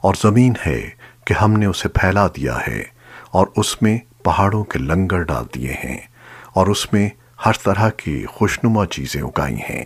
اور زمین ہے کہ ہم نے اسے پھیلا دیا ہے اور اس میں پہاڑوں کے لنگر ڈال دیے ہیں اور اس میں ہر طرح کی خوشنما چیزیں اگائی ہیں۔